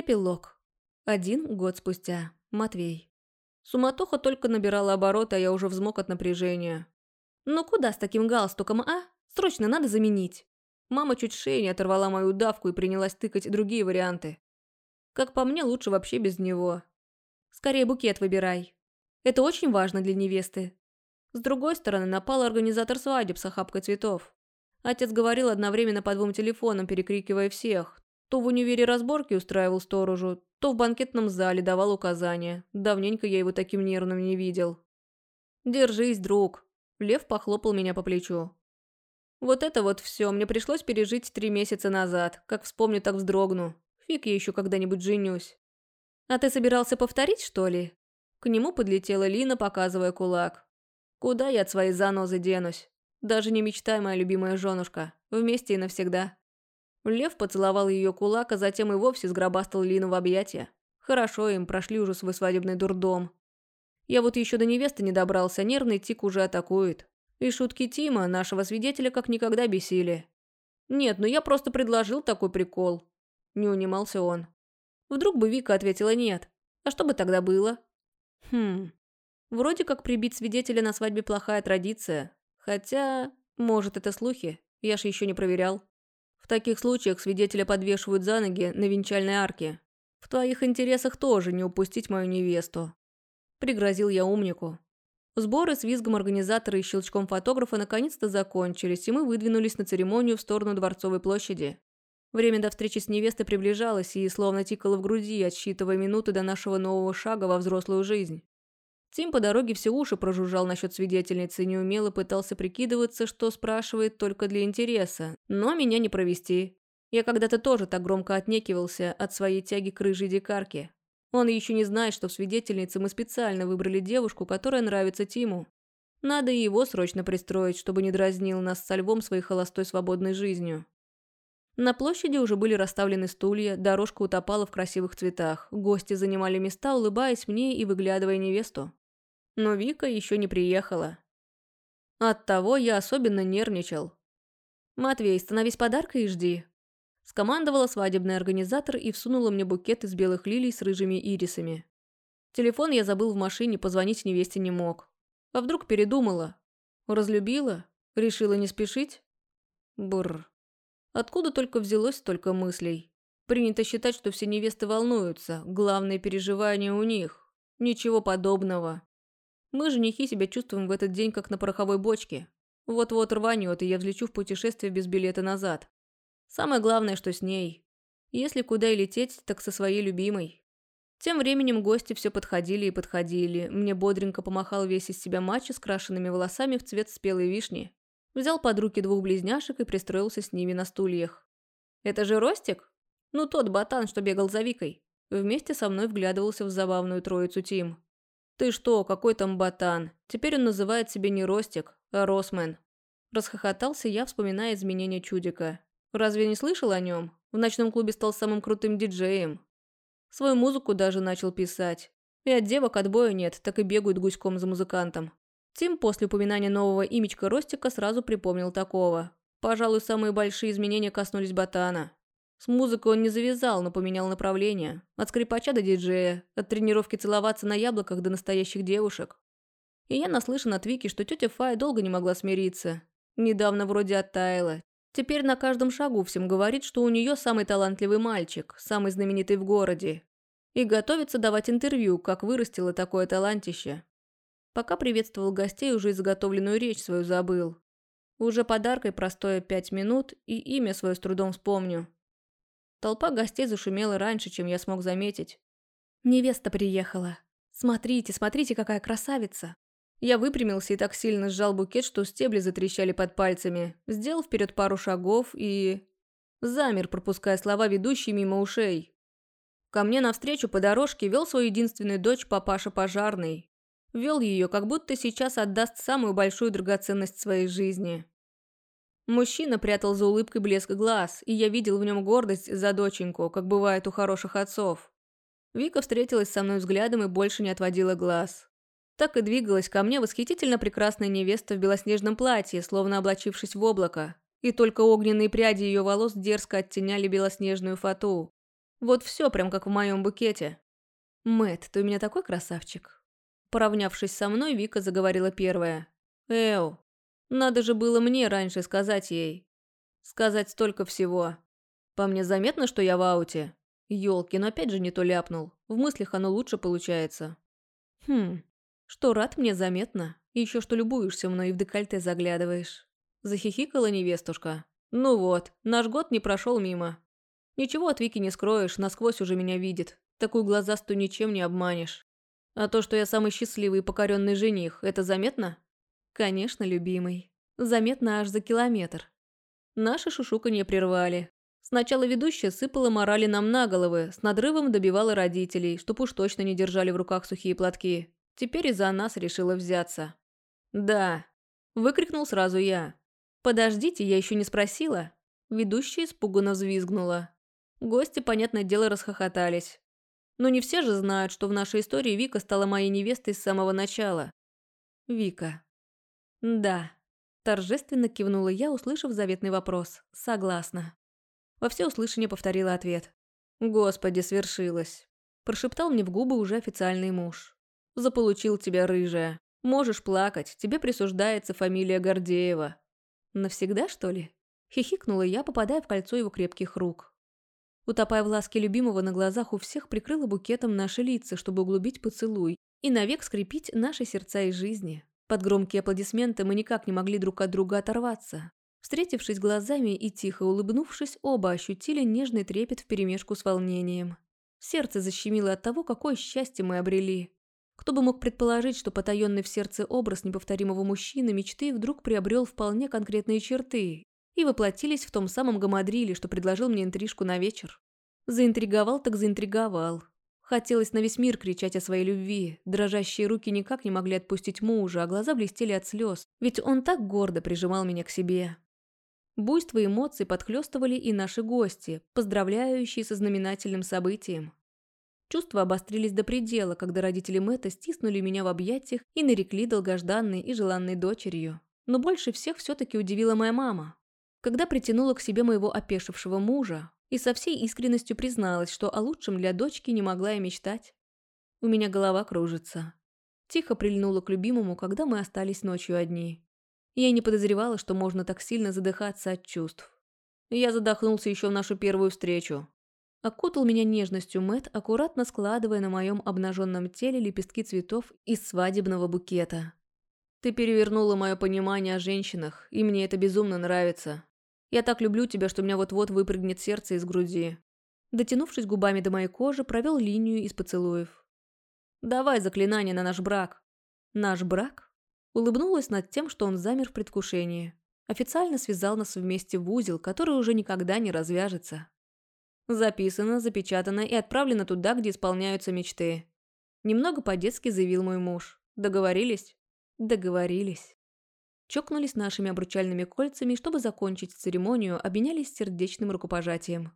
Эпилог. Один год спустя. Матвей. Суматоха только набирала обороты, а я уже взмок от напряжения. «Ну куда с таким галстуком, а? Срочно надо заменить!» Мама чуть шею не оторвала мою давку и принялась тыкать другие варианты. Как по мне, лучше вообще без него. Скорее букет выбирай. Это очень важно для невесты. С другой стороны, напал организатор свадеб с охапкой цветов. Отец говорил одновременно по двум телефонам, перекрикивая всех. То в универе разборки устраивал сторожу, то в банкетном зале давал указания. Давненько я его таким нервным не видел. «Держись, друг!» Лев похлопал меня по плечу. «Вот это вот все мне пришлось пережить три месяца назад. Как вспомню, так вздрогну. Фиг я еще когда-нибудь женюсь». «А ты собирался повторить, что ли?» К нему подлетела Лина, показывая кулак. «Куда я от своей занозы денусь? Даже не мечтай, моя любимая женушка. Вместе и навсегда». Лев поцеловал ее кулак, а затем и вовсе сгробастал Лину в объятия. Хорошо им, прошли уже свой свадебный дурдом. Я вот еще до невесты не добрался, нервный тик уже атакует. И шутки Тима, нашего свидетеля, как никогда бесили. «Нет, ну я просто предложил такой прикол». Не унимался он. Вдруг бы Вика ответила «нет». А что бы тогда было? Хм. Вроде как прибить свидетеля на свадьбе плохая традиция. Хотя, может, это слухи. Я ж еще не проверял. В таких случаях свидетеля подвешивают за ноги на венчальной арке. В твоих интересах тоже не упустить мою невесту. Пригрозил я умнику. Сборы с визгом организатора и щелчком фотографа наконец-то закончились, и мы выдвинулись на церемонию в сторону Дворцовой площади. Время до встречи с невестой приближалось и словно тикало в груди, отсчитывая минуты до нашего нового шага во взрослую жизнь. Тим по дороге все уши прожужжал насчет свидетельницы и неумело пытался прикидываться, что спрашивает только для интереса, но меня не провести. Я когда-то тоже так громко отнекивался от своей тяги к рыжей дикарке. Он еще не знает, что в свидетельнице мы специально выбрали девушку, которая нравится Тиму. Надо и его срочно пристроить, чтобы не дразнил нас со львом своей холостой свободной жизнью. На площади уже были расставлены стулья, дорожка утопала в красивых цветах. Гости занимали места, улыбаясь мне и выглядывая невесту но Вика еще не приехала. Оттого я особенно нервничал. «Матвей, становись подаркой и жди», – скомандовала свадебный организатор и всунула мне букет из белых лилий с рыжими ирисами. Телефон я забыл в машине, позвонить невесте не мог. А вдруг передумала? Разлюбила? Решила не спешить? Бррр. Откуда только взялось столько мыслей? Принято считать, что все невесты волнуются, главное переживание у них. Ничего подобного. Мы, женихи, себя чувствуем в этот день как на пороховой бочке. Вот-вот рванет, и я взлечу в путешествие без билета назад. Самое главное, что с ней. Если куда и лететь, так со своей любимой. Тем временем гости все подходили и подходили. Мне бодренько помахал весь из себя матч с крашенными волосами в цвет спелой вишни. Взял под руки двух близняшек и пристроился с ними на стульях. «Это же Ростик? Ну, тот ботан, что бегал за Викой». Вместе со мной вглядывался в забавную троицу Тим. «Ты что, какой там ботан? Теперь он называет себя не Ростик, а Росмен». Расхохотался я, вспоминая изменения чудика. «Разве не слышал о нем? В ночном клубе стал самым крутым диджеем. Свою музыку даже начал писать. И от девок отбоя нет, так и бегают гуськом за музыкантом». Тим после упоминания нового имечка Ростика сразу припомнил такого. Пожалуй, самые большие изменения коснулись ботана. С музыкой он не завязал, но поменял направление. От скрипача до диджея, от тренировки целоваться на яблоках до настоящих девушек. И я наслышан от Вики, что тетя Фая долго не могла смириться. Недавно вроде оттаяла. Теперь на каждом шагу всем говорит, что у нее самый талантливый мальчик, самый знаменитый в городе. И готовится давать интервью, как вырастила такое талантище. Пока приветствовал гостей, уже изготовленную речь свою забыл. Уже подаркой простое пять минут, и имя свое с трудом вспомню. Толпа гостей зашумела раньше, чем я смог заметить. «Невеста приехала. Смотрите, смотрите, какая красавица!» Я выпрямился и так сильно сжал букет, что стебли затрещали под пальцами. Сделал вперед пару шагов и... Замер, пропуская слова ведущие мимо ушей. Ко мне навстречу по дорожке вел свою единственную дочь папаша Пожарный. Вел ее, как будто сейчас отдаст самую большую драгоценность своей жизни. Мужчина прятал за улыбкой блеск глаз, и я видел в нем гордость за доченьку, как бывает у хороших отцов. Вика встретилась со мной взглядом и больше не отводила глаз. Так и двигалась ко мне восхитительно прекрасная невеста в белоснежном платье, словно облачившись в облако, и только огненные пряди ее волос дерзко оттеняли белоснежную фату. Вот все прям как в моем букете. Мэт, ты у меня такой красавчик. Поравнявшись со мной, Вика заговорила первая. Эу, надо же было мне раньше сказать ей. Сказать столько всего. По мне заметно, что я в ауте? Ёлки, но опять же не то ляпнул. В мыслях оно лучше получается. Хм, что рад мне заметно. Еще что любуешься мной и в декольте заглядываешь. Захихикала невестушка. Ну вот, наш год не прошел мимо. Ничего от Вики не скроешь, насквозь уже меня видит. Такую глазастую ничем не обманешь. А то, что я самый счастливый и покоренный жених, это заметно? Конечно, любимый. Заметно аж за километр. Наши шушуканье прервали. Сначала ведущая сыпала морали нам на головы, с надрывом добивала родителей, чтоб уж точно не держали в руках сухие платки. Теперь и за нас решила взяться. «Да», – выкрикнул сразу я. «Подождите, я еще не спросила». Ведущая испуганно взвизгнула. Гости, понятное дело, расхохотались. Но не все же знают, что в нашей истории Вика стала моей невестой с самого начала. Вика. Да. Торжественно кивнула я, услышав заветный вопрос. Согласна. Во всеуслышание повторила ответ. «Господи, свершилось!» Прошептал мне в губы уже официальный муж. «Заполучил тебя, рыжая. Можешь плакать, тебе присуждается фамилия Гордеева». «Навсегда, что ли?» Хихикнула я, попадая в кольцо его крепких рук. Утопая в ласке любимого на глазах у всех, прикрыла букетом наши лица, чтобы углубить поцелуй и навек скрепить наши сердца и жизни. Под громкие аплодисменты мы никак не могли друг от друга оторваться. Встретившись глазами и тихо улыбнувшись, оба ощутили нежный трепет вперемешку с волнением. Сердце защемило от того, какое счастье мы обрели. Кто бы мог предположить, что потаенный в сердце образ неповторимого мужчины мечты вдруг приобрел вполне конкретные черты и воплотились в том самом гамадриле, что предложил мне интрижку на вечер. Заинтриговал так заинтриговал. Хотелось на весь мир кричать о своей любви. Дрожащие руки никак не могли отпустить мужа, а глаза блестели от слез, ведь он так гордо прижимал меня к себе. Буйство эмоций подхлёстывали и наши гости, поздравляющие со знаменательным событием. Чувства обострились до предела, когда родители Мэтта стиснули меня в объятиях и нарекли долгожданной и желанной дочерью. Но больше всех все-таки удивила моя мама. Когда притянула к себе моего опешившего мужа и со всей искренностью призналась, что о лучшем для дочки не могла и мечтать. У меня голова кружится. Тихо прильнула к любимому, когда мы остались ночью одни. Я не подозревала, что можно так сильно задыхаться от чувств. Я задохнулся еще в нашу первую встречу. Окутал меня нежностью Мэт, аккуратно складывая на моем обнаженном теле лепестки цветов из свадебного букета. «Ты перевернула мое понимание о женщинах, и мне это безумно нравится. Я так люблю тебя, что у меня вот-вот выпрыгнет сердце из груди». Дотянувшись губами до моей кожи, провел линию из поцелуев. «Давай заклинание на наш брак». «Наш брак?» Улыбнулась над тем, что он замер в предвкушении. Официально связал нас вместе в узел, который уже никогда не развяжется. Записано, запечатано и отправлено туда, где исполняются мечты. Немного по-детски заявил мой муж. Договорились? Договорились. Чокнулись нашими обручальными кольцами, чтобы закончить церемонию, обменялись сердечным рукопожатием.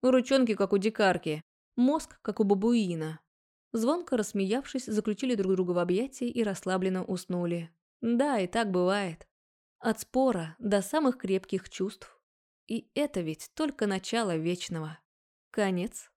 Ручонки, как у дикарки. Мозг, как у бабуина. Звонко рассмеявшись, заключили друг друга в объятия и расслабленно уснули. Да, и так бывает. От спора до самых крепких чувств. И это ведь только начало вечного. Конец.